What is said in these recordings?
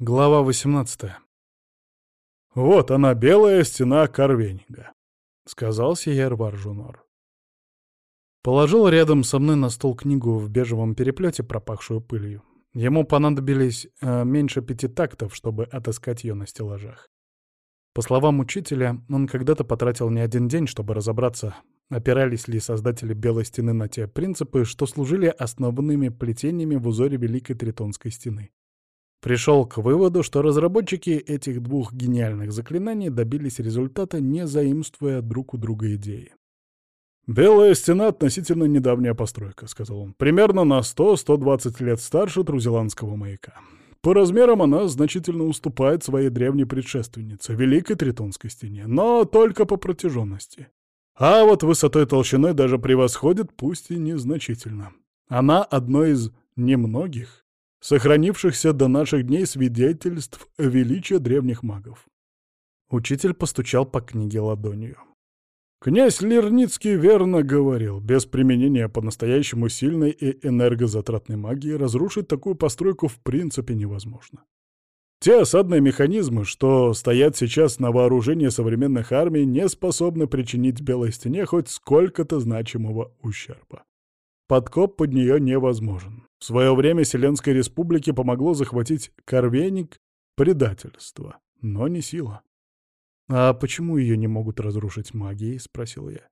Глава 18 «Вот она, белая стена Карвенига», — сказал Сиер Варжунор. Положил рядом со мной на стол книгу в бежевом переплете, пропахшую пылью. Ему понадобились э, меньше пяти тактов, чтобы отыскать ее на стеллажах. По словам учителя, он когда-то потратил не один день, чтобы разобраться, опирались ли создатели Белой Стены на те принципы, что служили основными плетениями в узоре Великой Тритонской Стены. Пришел к выводу, что разработчики этих двух гениальных заклинаний добились результата, не заимствуя друг у друга идеи. «Белая стена — относительно недавняя постройка», — сказал он. «Примерно на 100-120 лет старше Трузеландского маяка. По размерам она значительно уступает своей древней предшественнице, Великой Тритонской стене, но только по протяженности. А вот высотой толщиной даже превосходит, пусть и незначительно. Она одно из немногих, сохранившихся до наших дней свидетельств величия древних магов. Учитель постучал по книге ладонью. Князь Лерницкий верно говорил, без применения по-настоящему сильной и энергозатратной магии разрушить такую постройку в принципе невозможно. Те осадные механизмы, что стоят сейчас на вооружении современных армий, не способны причинить Белой Стене хоть сколько-то значимого ущерба. Подкоп под нее невозможен. В свое время Селенской Республике помогло захватить Корвеник предательство, но не сила. «А почему ее не могут разрушить магией?» — спросил я.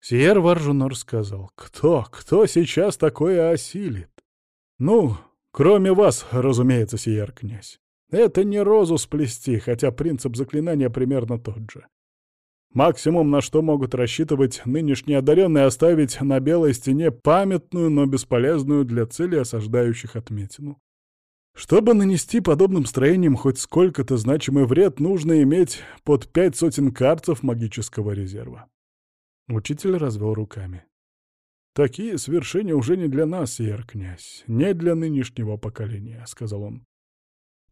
Сиер Варжунор сказал, «Кто, кто сейчас такое осилит?» «Ну, кроме вас, разумеется, Сиер князь. Это не розу сплести, хотя принцип заклинания примерно тот же. Максимум, на что могут рассчитывать нынешние одаренные, оставить на белой стене памятную, но бесполезную для цели осаждающих отметину. Чтобы нанести подобным строениям хоть сколько-то значимый вред, нужно иметь под пять сотен карцев магического резерва. Учитель развел руками. «Такие свершения уже не для нас, сер князь, не для нынешнего поколения», — сказал он.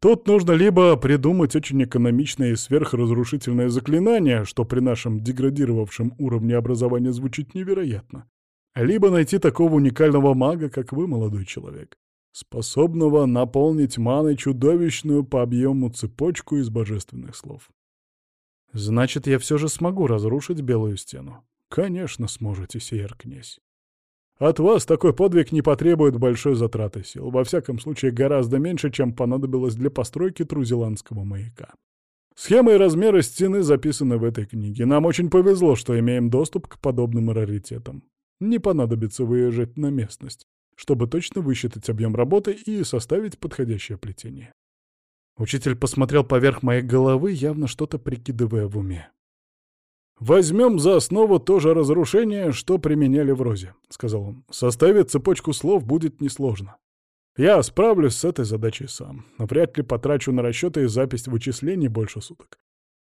Тут нужно либо придумать очень экономичное и сверхразрушительное заклинание, что при нашем деградировавшем уровне образования звучит невероятно, либо найти такого уникального мага, как вы, молодой человек, способного наполнить маной чудовищную по объему цепочку из божественных слов. Значит, я все же смогу разрушить Белую Стену. Конечно, сможете, сеер князь. От вас такой подвиг не потребует большой затраты сил, во всяком случае гораздо меньше, чем понадобилось для постройки Трузеландского маяка. Схемы и размеры стены записаны в этой книге. Нам очень повезло, что имеем доступ к подобным раритетам. Не понадобится выезжать на местность, чтобы точно высчитать объем работы и составить подходящее плетение. Учитель посмотрел поверх моей головы, явно что-то прикидывая в уме. «Возьмем за основу то же разрушение, что применяли в Розе», — сказал он. «Составить цепочку слов будет несложно. Я справлюсь с этой задачей сам. Вряд ли потрачу на расчеты и запись вычислений больше суток.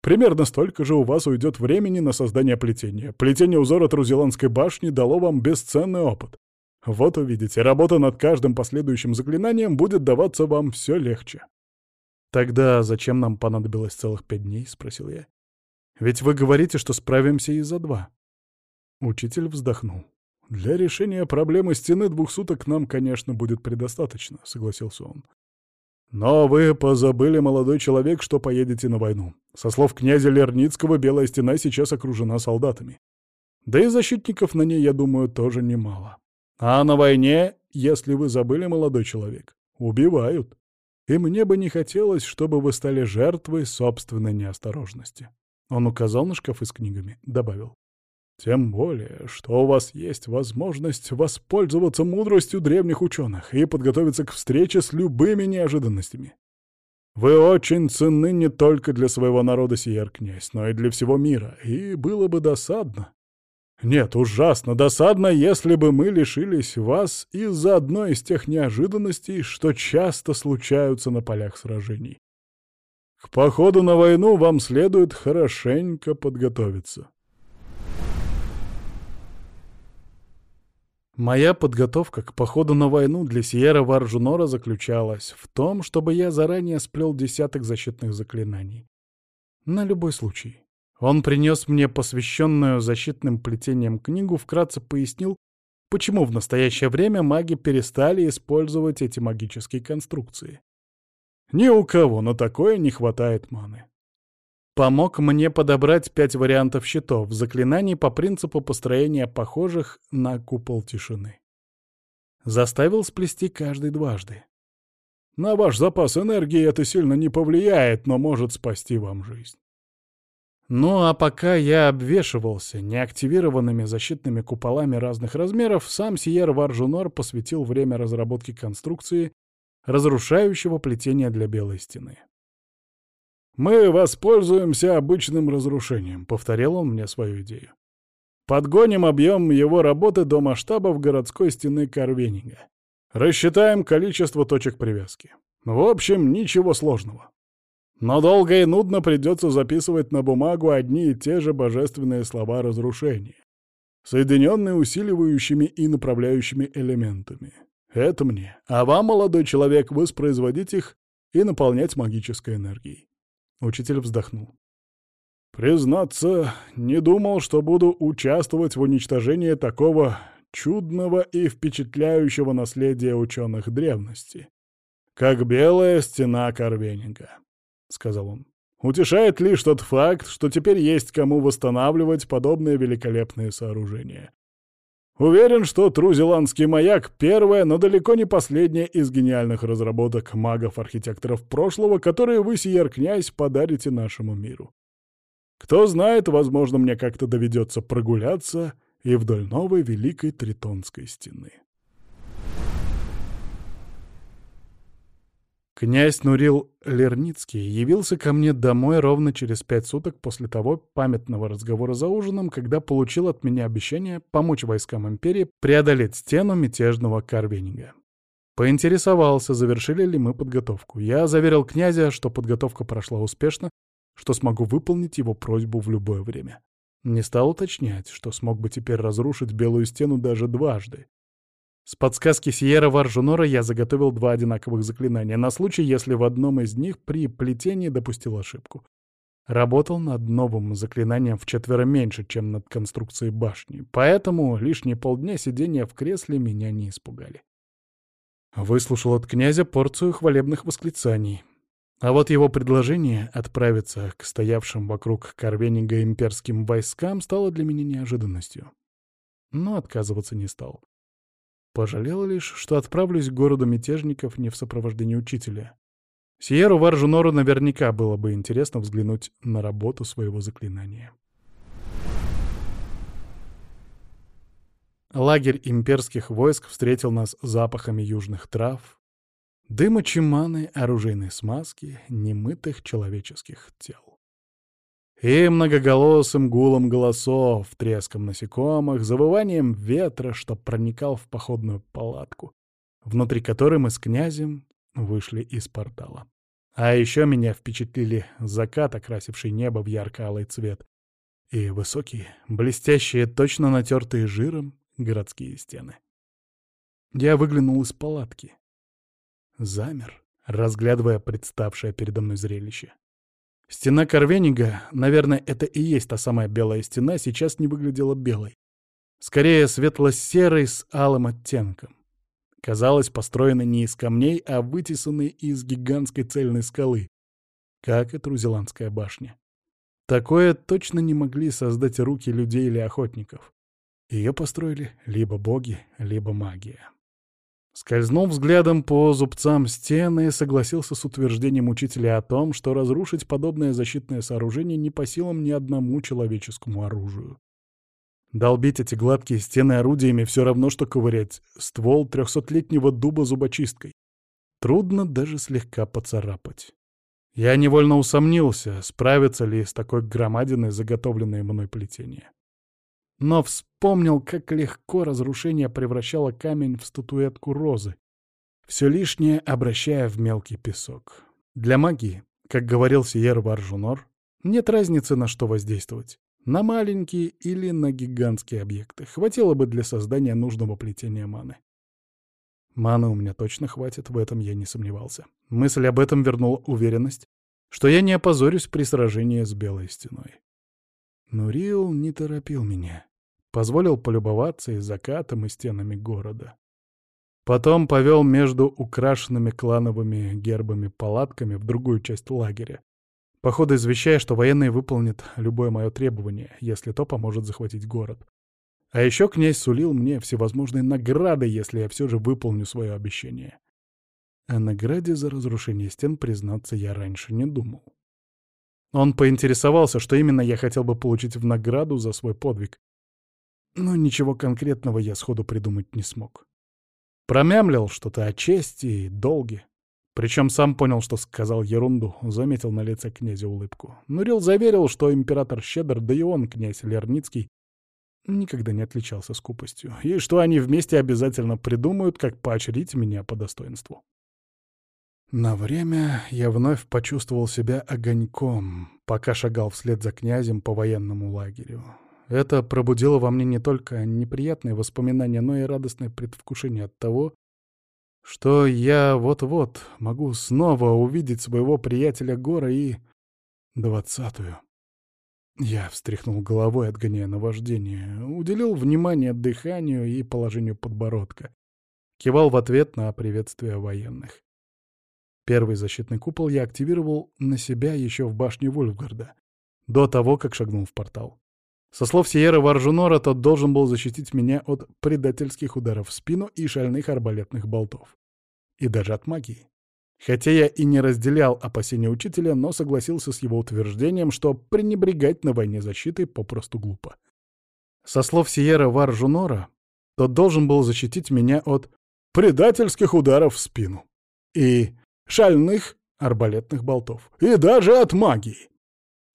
Примерно столько же у вас уйдет времени на создание плетения. Плетение узора Трузеландской башни дало вам бесценный опыт. Вот увидите, работа над каждым последующим заклинанием будет даваться вам все легче. «Тогда зачем нам понадобилось целых пять дней?» — спросил я. Ведь вы говорите, что справимся и за два. Учитель вздохнул. Для решения проблемы стены двух суток нам, конечно, будет предостаточно, согласился он. Но вы позабыли, молодой человек, что поедете на войну. Со слов князя Лерницкого, Белая стена сейчас окружена солдатами. Да и защитников на ней, я думаю, тоже немало. А на войне, если вы забыли, молодой человек, убивают. И мне бы не хотелось, чтобы вы стали жертвой собственной неосторожности. Он указал на шкафы с книгами, добавил. Тем более, что у вас есть возможность воспользоваться мудростью древних ученых и подготовиться к встрече с любыми неожиданностями. Вы очень ценны не только для своего народа, сиер князь, но и для всего мира, и было бы досадно. Нет, ужасно досадно, если бы мы лишились вас из-за одной из тех неожиданностей, что часто случаются на полях сражений. К походу на войну вам следует хорошенько подготовиться. Моя подготовка к походу на войну для Сиера Варжунора заключалась в том, чтобы я заранее сплел десяток защитных заклинаний. На любой случай. Он принес мне посвященную защитным плетением книгу, вкратце пояснил, почему в настоящее время маги перестали использовать эти магические конструкции. Ни у кого на такое не хватает маны. Помог мне подобрать пять вариантов щитов, заклинаний по принципу построения похожих на купол тишины. Заставил сплести каждый дважды. На ваш запас энергии это сильно не повлияет, но может спасти вам жизнь. Ну а пока я обвешивался неактивированными защитными куполами разных размеров, сам Сиер Варжунор посвятил время разработке конструкции разрушающего плетения для белой стены. «Мы воспользуемся обычным разрушением», — повторил он мне свою идею. «Подгоним объем его работы до масштабов городской стены Карвенинга. Рассчитаем количество точек привязки. В общем, ничего сложного. Но долго и нудно придется записывать на бумагу одни и те же божественные слова разрушения, соединенные усиливающими и направляющими элементами. Это мне. А вам, молодой человек, воспроизводить их и наполнять магической энергией. Учитель вздохнул. Признаться, не думал, что буду участвовать в уничтожении такого чудного и впечатляющего наследия ученых древности, как Белая Стена Карвенинга, — сказал он. Утешает лишь тот факт, что теперь есть кому восстанавливать подобные великолепные сооружения. Уверен, что Трузеландский маяк — первая, но далеко не последняя из гениальных разработок магов-архитекторов прошлого, которые вы, сиер-князь, подарите нашему миру. Кто знает, возможно, мне как-то доведется прогуляться и вдоль новой Великой Тритонской стены. Князь Нурил Лерницкий явился ко мне домой ровно через пять суток после того памятного разговора за ужином, когда получил от меня обещание помочь войскам империи преодолеть стену мятежного Карвенинга. Поинтересовался, завершили ли мы подготовку. Я заверил князя, что подготовка прошла успешно, что смогу выполнить его просьбу в любое время. Не стал уточнять, что смог бы теперь разрушить Белую Стену даже дважды. С подсказки Сиера Варжунора я заготовил два одинаковых заклинания на случай, если в одном из них при плетении допустил ошибку. Работал над новым заклинанием в четверо меньше, чем над конструкцией башни, поэтому лишние полдня сидения в кресле меня не испугали. Выслушал от князя порцию хвалебных восклицаний. А вот его предложение отправиться к стоявшим вокруг Карвенига имперским войскам стало для меня неожиданностью. Но отказываться не стал. Пожалел лишь, что отправлюсь к городу мятежников не в сопровождении учителя. Сиеру Варжунору наверняка было бы интересно взглянуть на работу своего заклинания. Лагерь имперских войск встретил нас запахами южных трав, дыма чиманы, оружейной смазки, немытых человеческих тел. И многоголосым гулом голосов, треском насекомых, завыванием ветра, что проникал в походную палатку, внутри которой мы с князем вышли из портала. А еще меня впечатлили закат, окрасивший небо в ярко-алый цвет, и высокие, блестящие, точно натертые жиром городские стены. Я выглянул из палатки замер, разглядывая представшее передо мной зрелище. Стена Корвенига, наверное, это и есть та самая белая стена, сейчас не выглядела белой. Скорее, светло-серой с алым оттенком. Казалось, построена не из камней, а вытесанной из гигантской цельной скалы, как и Трузеландская башня. Такое точно не могли создать руки людей или охотников. Ее построили либо боги, либо магия. Скользнул взглядом по зубцам стены согласился с утверждением учителя о том, что разрушить подобное защитное сооружение не по силам ни одному человеческому оружию. Долбить эти гладкие стены орудиями все равно, что ковырять ствол трехсотлетнего дуба зубочисткой. Трудно даже слегка поцарапать. Я невольно усомнился, справится ли с такой громадиной заготовленное мной плетение но вспомнил, как легко разрушение превращало камень в статуэтку розы, все лишнее обращая в мелкий песок. Для магии, как говорил Сиер Варжунор, нет разницы, на что воздействовать. На маленькие или на гигантские объекты. Хватило бы для создания нужного плетения маны. Маны у меня точно хватит, в этом я не сомневался. Мысль об этом вернула уверенность, что я не опозорюсь при сражении с Белой Стеной. Но Риэл не торопил меня. Позволил полюбоваться и закатом, и стенами города. Потом повел между украшенными клановыми гербами палатками в другую часть лагеря, походу извещая, что военные выполнят любое мое требование, если то поможет захватить город. А еще князь сулил мне всевозможные награды, если я все же выполню свое обещание. О награде за разрушение стен, признаться, я раньше не думал. Он поинтересовался, что именно я хотел бы получить в награду за свой подвиг. Но ничего конкретного я сходу придумать не смог. Промямлил что-то о чести и долге. Причем сам понял, что сказал ерунду, заметил на лице князя улыбку. Нурил заверил, что император щедр, да и он, князь Лерницкий, никогда не отличался скупостью, и что они вместе обязательно придумают, как поощрить меня по достоинству. На время я вновь почувствовал себя огоньком, пока шагал вслед за князем по военному лагерю. Это пробудило во мне не только неприятные воспоминания, но и радостное предвкушение от того, что я вот-вот могу снова увидеть своего приятеля Гора и... двадцатую. Я встряхнул головой, отгоняя наваждение, уделил внимание дыханию и положению подбородка. Кивал в ответ на приветствие военных. Первый защитный купол я активировал на себя еще в башне Вольфгарда, до того, как шагнул в портал. Со слов Сиера Варжунора, тот должен был защитить меня от предательских ударов в спину и шальных арбалетных болтов. И даже от магии. Хотя я и не разделял опасения учителя, но согласился с его утверждением, что пренебрегать на войне защитой попросту глупо. Со слов Сиера Варжунора, тот должен был защитить меня от предательских ударов в спину. И шальных арбалетных болтов. И даже от магии.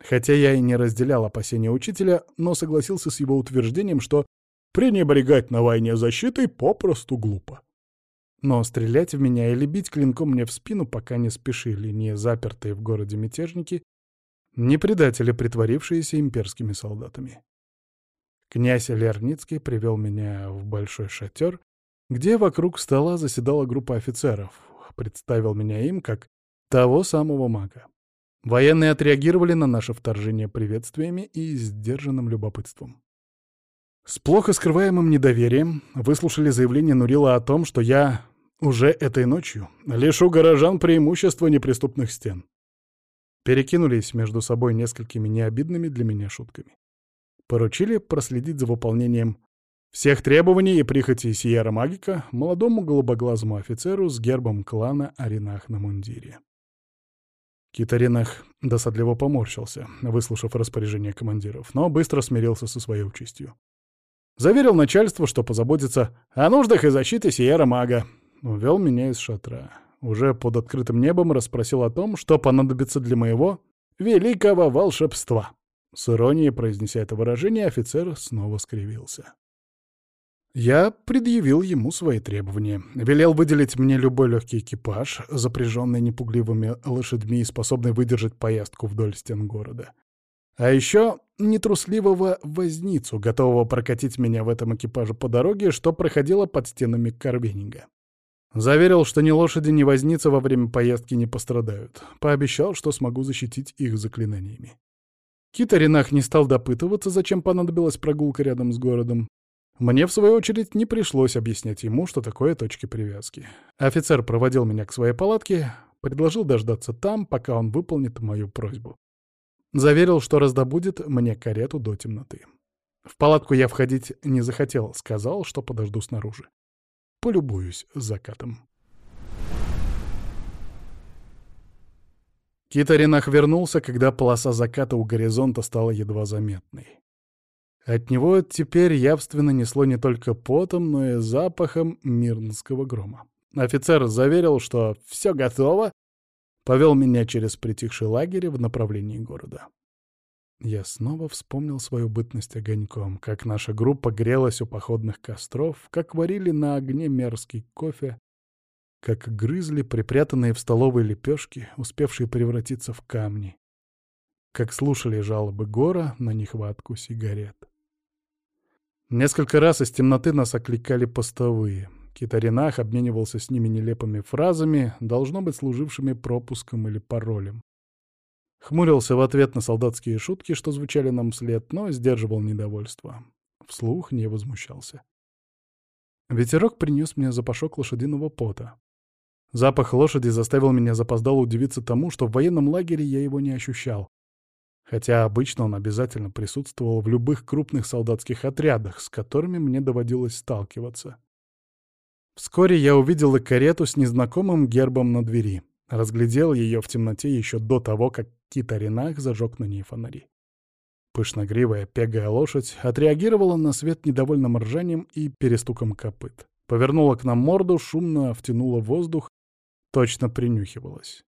Хотя я и не разделял опасения учителя, но согласился с его утверждением, что пренебрегать на войне защитой попросту глупо. Но стрелять в меня или бить клинком мне в спину пока не спешили ни запертые в городе мятежники, ни предатели, притворившиеся имперскими солдатами. Князь Лерницкий привел меня в большой шатер, где вокруг стола заседала группа офицеров, представил меня им как того самого мага. Военные отреагировали на наше вторжение приветствиями и сдержанным любопытством. С плохо скрываемым недоверием выслушали заявление Нурила о том, что я уже этой ночью лишу горожан преимущества неприступных стен. Перекинулись между собой несколькими необидными для меня шутками. Поручили проследить за выполнением всех требований и прихотей Сиера Магика молодому голубоглазому офицеру с гербом клана Аринах на мундире. Кит Аринах досадливо поморщился, выслушав распоряжение командиров, но быстро смирился со своей участью. Заверил начальство, что позаботится о нуждах и защите Сиера Мага. Увел меня из шатра. Уже под открытым небом расспросил о том, что понадобится для моего великого волшебства. С иронией произнеся это выражение, офицер снова скривился. Я предъявил ему свои требования. Велел выделить мне любой легкий экипаж, запряженный непугливыми лошадьми и способный выдержать поездку вдоль стен города. А еще нетрусливого возницу, готового прокатить меня в этом экипаже по дороге, что проходило под стенами Карвенинга. Заверил, что ни лошади, ни возница во время поездки не пострадают. Пообещал, что смогу защитить их заклинаниями. Китаринах не стал допытываться, зачем понадобилась прогулка рядом с городом. Мне, в свою очередь, не пришлось объяснять ему, что такое точки привязки. Офицер проводил меня к своей палатке, предложил дождаться там, пока он выполнит мою просьбу. Заверил, что раздобудет мне карету до темноты. В палатку я входить не захотел, сказал, что подожду снаружи. Полюбуюсь закатом. Китаринах вернулся, когда полоса заката у горизонта стала едва заметной. От него теперь явственно несло не только потом, но и запахом мирнского грома. Офицер заверил, что все готово, повел меня через притихший лагерь в направлении города. Я снова вспомнил свою бытность огоньком, как наша группа грелась у походных костров, как варили на огне мерзкий кофе, как грызли припрятанные в столовой лепешки, успевшие превратиться в камни, как слушали жалобы Гора на нехватку сигарет. Несколько раз из темноты нас окликали постовые. Китаринах обменивался с ними нелепыми фразами, должно быть служившими пропуском или паролем. Хмурился в ответ на солдатские шутки, что звучали нам вслед, но сдерживал недовольство. Вслух не возмущался. Ветерок принес мне запашок лошадиного пота. Запах лошади заставил меня запоздало удивиться тому, что в военном лагере я его не ощущал. Хотя обычно он обязательно присутствовал в любых крупных солдатских отрядах, с которыми мне доводилось сталкиваться. Вскоре я увидел и карету с незнакомым гербом на двери. Разглядел ее в темноте еще до того, как Китаринах зажег на ней фонари. Пышногривая, пегая лошадь отреагировала на свет недовольным ржанием и перестуком копыт. Повернула к нам морду, шумно втянула воздух, точно принюхивалась.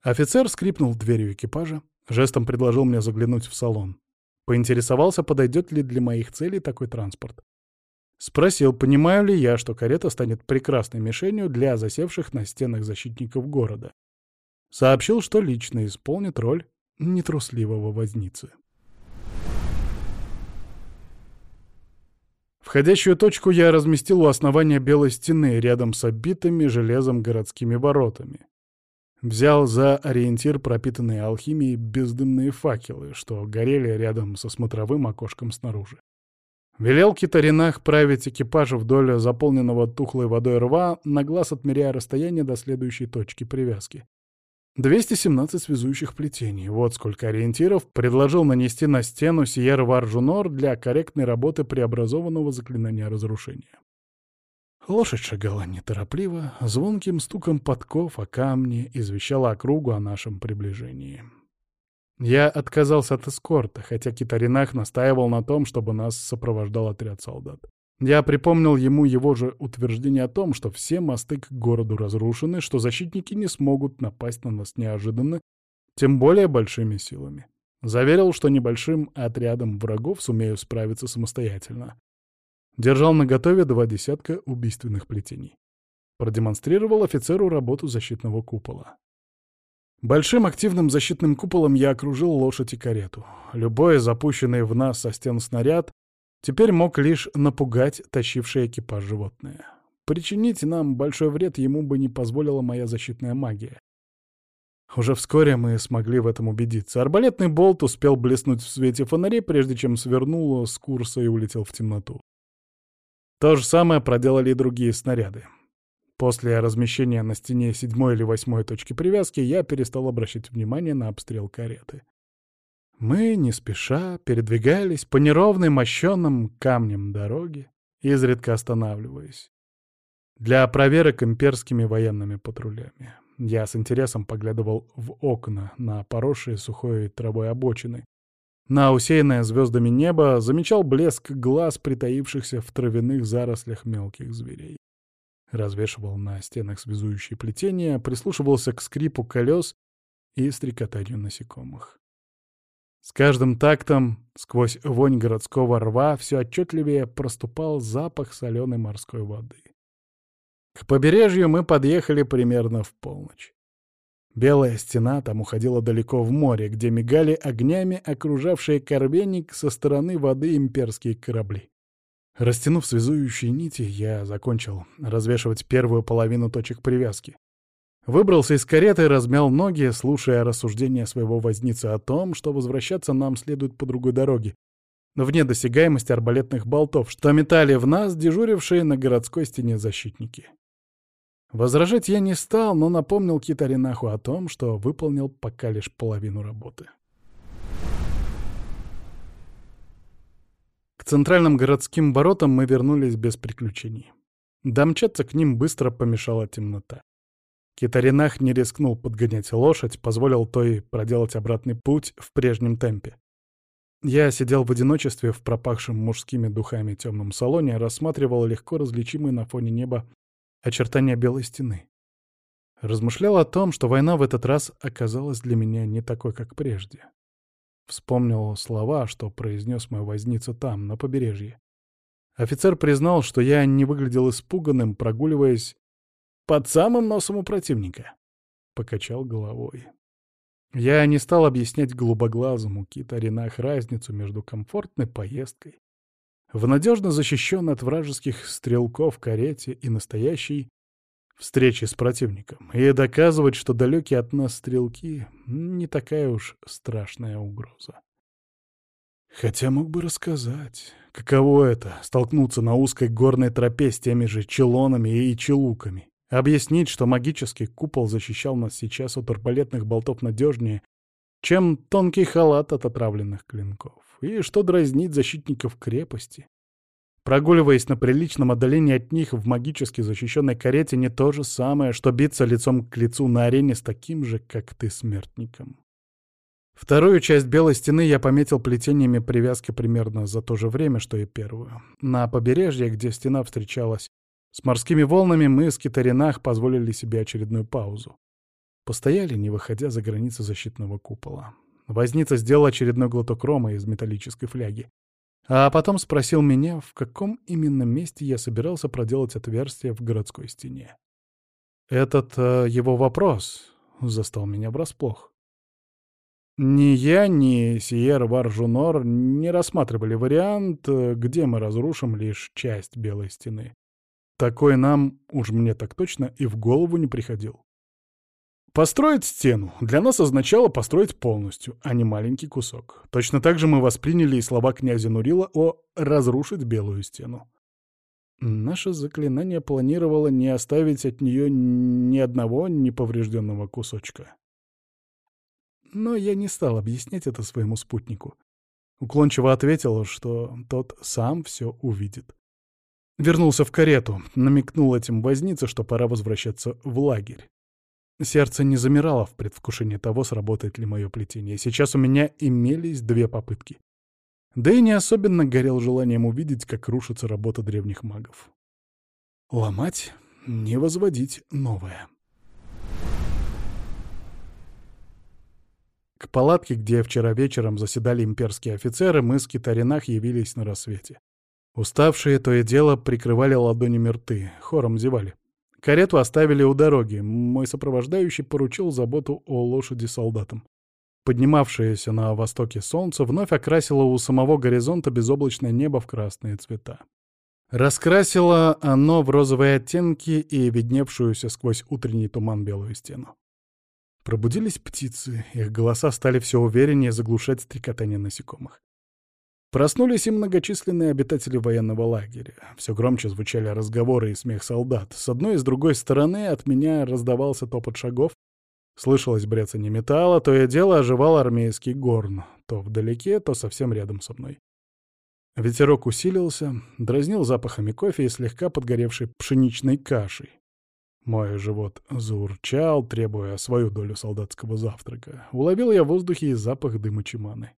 Офицер скрипнул дверью экипажа, жестом предложил мне заглянуть в салон. Поинтересовался, подойдет ли для моих целей такой транспорт. Спросил, понимаю ли я, что карета станет прекрасной мишенью для засевших на стенах защитников города. Сообщил, что лично исполнит роль нетрусливого возницы. Входящую точку я разместил у основания белой стены, рядом с обитыми железом городскими воротами. Взял за ориентир пропитанные алхимией бездымные факелы, что горели рядом со смотровым окошком снаружи. Велел китаринах править экипаж вдоль заполненного тухлой водой рва, на глаз отмеряя расстояние до следующей точки привязки. 217 связующих плетений. Вот сколько ориентиров предложил нанести на стену Сиер Варжунор для корректной работы преобразованного заклинания разрушения. Лошадь шагала неторопливо, звонким стуком подков о камни извещала округу о нашем приближении. Я отказался от эскорта, хотя Китаринах настаивал на том, чтобы нас сопровождал отряд солдат. Я припомнил ему его же утверждение о том, что все мосты к городу разрушены, что защитники не смогут напасть на нас неожиданно, тем более большими силами. Заверил, что небольшим отрядом врагов сумею справиться самостоятельно. Держал наготове два десятка убийственных плетений. Продемонстрировал офицеру работу защитного купола. Большим активным защитным куполом я окружил лошадь и карету. Любой запущенный в нас со стен снаряд теперь мог лишь напугать тащивший экипаж животное. Причинить нам большой вред ему бы не позволила моя защитная магия. Уже вскоре мы смогли в этом убедиться. Арбалетный болт успел блеснуть в свете фонарей, прежде чем свернул с курса и улетел в темноту. То же самое проделали и другие снаряды. После размещения на стене седьмой или восьмой точки привязки я перестал обращать внимание на обстрел кареты. Мы, не спеша, передвигались по неровной мощенным камням дороге, изредка останавливаясь. Для проверок имперскими военными патрулями. Я с интересом поглядывал в окна на поросшие сухой травой обочины. На усеянное звездами небо замечал блеск глаз притаившихся в травяных зарослях мелких зверей развешивал на стенах связующие плетения, прислушивался к скрипу колес и стрекотанию насекомых. С каждым тактом сквозь вонь городского рва все отчетливее проступал запах соленой морской воды. К побережью мы подъехали примерно в полночь. Белая стена там уходила далеко в море, где мигали огнями окружавшие корвенник со стороны воды имперские корабли. Растянув связующие нити, я закончил развешивать первую половину точек привязки. Выбрался из кареты размял ноги, слушая рассуждения своего возницы о том, что возвращаться нам следует по другой дороге, вне досягаемости арбалетных болтов, что метали в нас дежурившие на городской стене защитники. Возражать я не стал, но напомнил Китаринаху о том, что выполнил пока лишь половину работы. К центральным городским воротам мы вернулись без приключений. Домчаться к ним быстро помешала темнота. Китаринах не рискнул подгонять лошадь, позволил той проделать обратный путь в прежнем темпе. Я сидел в одиночестве в пропахшем мужскими духами темном салоне, рассматривал легко различимые на фоне неба очертания белой стены. Размышлял о том, что война в этот раз оказалась для меня не такой, как прежде. Вспомнил слова, что произнес мой возница там, на побережье. Офицер признал, что я не выглядел испуганным, прогуливаясь под самым носом у противника. Покачал головой. Я не стал объяснять голубоглазому китаринах разницу между комфортной поездкой в надежно защищенной от вражеских стрелков карете и настоящей встречи с противником и доказывать, что далекие от нас стрелки — не такая уж страшная угроза. Хотя мог бы рассказать, Каково это — столкнуться на узкой горной тропе с теми же челонами и челуками? Объяснить, что магический купол защищал нас сейчас от арбалетных болтов надежнее, чем тонкий халат от отравленных клинков, и что дразнить защитников крепости. Прогуливаясь на приличном отдалении от них в магически защищенной карете не то же самое, что биться лицом к лицу на арене с таким же, как ты, смертником. Вторую часть белой стены я пометил плетениями привязки примерно за то же время, что и первую. На побережье, где стена встречалась с морскими волнами, мы с Китаринах позволили себе очередную паузу. Постояли, не выходя за границы защитного купола. Возница сделал очередной глоток рома из металлической фляги. А потом спросил меня, в каком именно месте я собирался проделать отверстие в городской стене. Этот э, его вопрос застал меня врасплох. Ни я, ни Сиер Варжунор не рассматривали вариант, э, где мы разрушим лишь часть Белой Стены. Такой нам, уж мне так точно, и в голову не приходил. Построить стену для нас означало построить полностью, а не маленький кусок. Точно так же мы восприняли и слова князя Нурила о «разрушить Белую Стену». Наше заклинание планировало не оставить от нее ни одного неповрежденного кусочка. Но я не стал объяснять это своему спутнику. Уклончиво ответил, что тот сам все увидит. Вернулся в карету, намекнул этим вознице, что пора возвращаться в лагерь. Сердце не замирало в предвкушении того, сработает ли мое плетение. Сейчас у меня имелись две попытки. Да и не особенно горел желанием увидеть, как рушится работа древних магов. Ломать, не возводить новое. К палатке, где вчера вечером заседали имперские офицеры, мы с Китаринах явились на рассвете. Уставшие то и дело прикрывали ладонями рты, хором зевали. Карету оставили у дороги, мой сопровождающий поручил заботу о лошади солдатам. Поднимавшееся на востоке солнце вновь окрасило у самого горизонта безоблачное небо в красные цвета. Раскрасило оно в розовые оттенки и видневшуюся сквозь утренний туман белую стену. Пробудились птицы, их голоса стали все увереннее заглушать стрекотание насекомых. Проснулись и многочисленные обитатели военного лагеря. Все громче звучали разговоры и смех солдат. С одной и с другой стороны от меня раздавался топот шагов. Слышалось бряцание металла, то и дело оживал армейский горн. То вдалеке, то совсем рядом со мной. Ветерок усилился, дразнил запахами кофе и слегка подгоревшей пшеничной кашей. Мой живот заурчал, требуя свою долю солдатского завтрака. Уловил я в воздухе и запах дыма чиманы.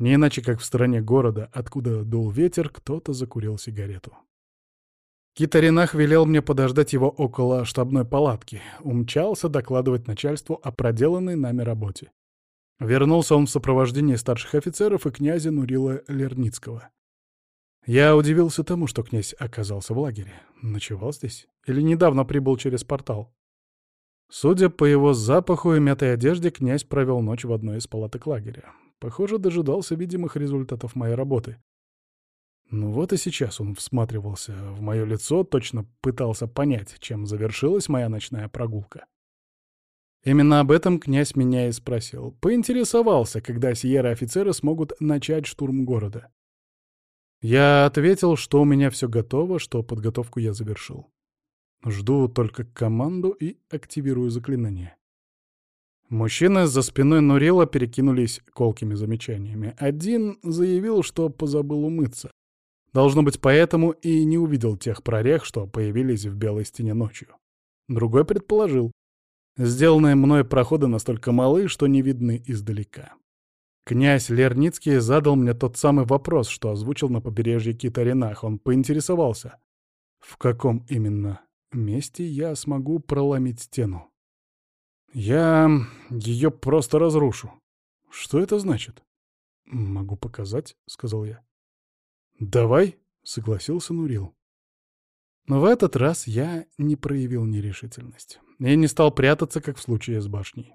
Не иначе, как в стороне города, откуда дул ветер, кто-то закурил сигарету. Китаринах велел мне подождать его около штабной палатки. Умчался докладывать начальству о проделанной нами работе. Вернулся он в сопровождении старших офицеров и князя Нурила Лерницкого. Я удивился тому, что князь оказался в лагере. Ночевал здесь? Или недавно прибыл через портал? Судя по его запаху и мятой одежде, князь провел ночь в одной из палаток лагеря. Похоже, дожидался видимых результатов моей работы. Ну вот и сейчас он всматривался в мое лицо, точно пытался понять, чем завершилась моя ночная прогулка. Именно об этом князь меня и спросил. Поинтересовался, когда сиеры-офицеры смогут начать штурм города. Я ответил, что у меня все готово, что подготовку я завершил. Жду только команду и активирую заклинание. Мужчины за спиной Нурила перекинулись колкими замечаниями. Один заявил, что позабыл умыться. Должно быть, поэтому и не увидел тех прорех, что появились в белой стене ночью. Другой предположил. Сделанные мной проходы настолько малы, что не видны издалека. Князь Лерницкий задал мне тот самый вопрос, что озвучил на побережье Китаринах. Он поинтересовался, в каком именно месте я смогу проломить стену. Я ее просто разрушу. Что это значит? Могу показать, сказал я. Давай, согласился Нурил. Но в этот раз я не проявил нерешительность. Я не стал прятаться, как в случае с башней.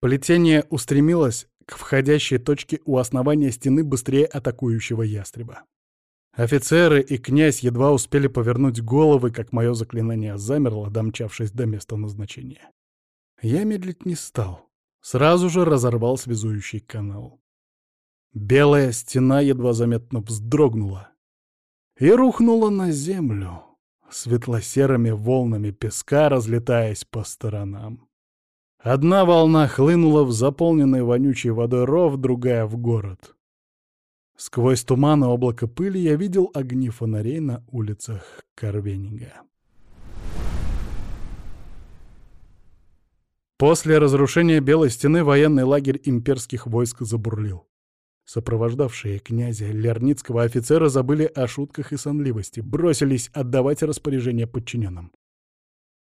Плетение устремилось к входящей точке у основания стены быстрее атакующего ястреба. Офицеры и князь едва успели повернуть головы, как мое заклинание замерло, домчавшись до места назначения. Я медлить не стал. Сразу же разорвал связующий канал. Белая стена едва заметно вздрогнула, и рухнула на землю, светло-серыми волнами песка разлетаясь по сторонам. Одна волна хлынула в заполненный вонючей водой ров, другая — в город. Сквозь туман и облако пыли я видел огни фонарей на улицах Карвенига. После разрушения Белой стены военный лагерь имперских войск забурлил. Сопровождавшие князя Лерницкого офицеры забыли о шутках и сонливости, бросились отдавать распоряжения подчиненным.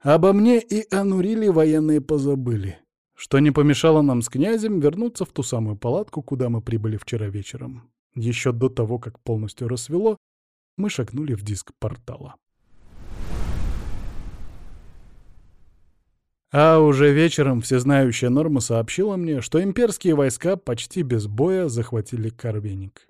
Обо мне и о военные позабыли, что не помешало нам с князем вернуться в ту самую палатку, куда мы прибыли вчера вечером. Еще до того, как полностью рассвело, мы шагнули в диск портала. А уже вечером всезнающая Норма сообщила мне, что имперские войска почти без боя захватили Карвеник.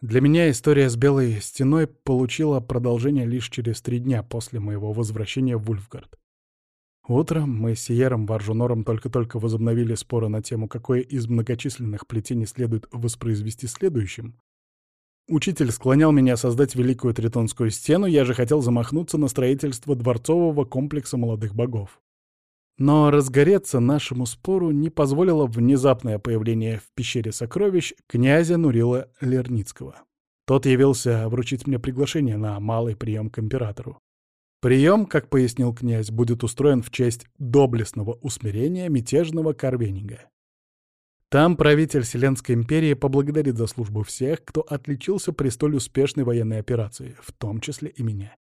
Для меня история с Белой Стеной получила продолжение лишь через три дня после моего возвращения в Вульфгард. Утром мы с Сиером Варжунором только-только возобновили споры на тему, какое из многочисленных плетений следует воспроизвести следующим, Учитель склонял меня создать Великую Тритонскую стену, я же хотел замахнуться на строительство дворцового комплекса молодых богов. Но разгореться нашему спору не позволило внезапное появление в пещере сокровищ князя Нурила Лерницкого. Тот явился вручить мне приглашение на малый прием к императору. Прием, как пояснил князь, будет устроен в честь доблестного усмирения мятежного Карвенига. Там правитель Вселенской империи поблагодарит за службу всех, кто отличился при столь успешной военной операции, в том числе и меня.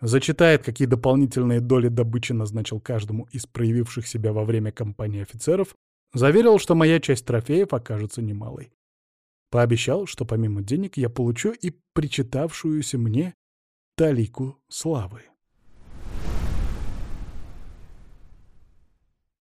Зачитает, какие дополнительные доли добычи назначил каждому из проявивших себя во время кампании офицеров, заверил, что моя часть трофеев окажется немалой. Пообещал, что помимо денег я получу и причитавшуюся мне талику славы.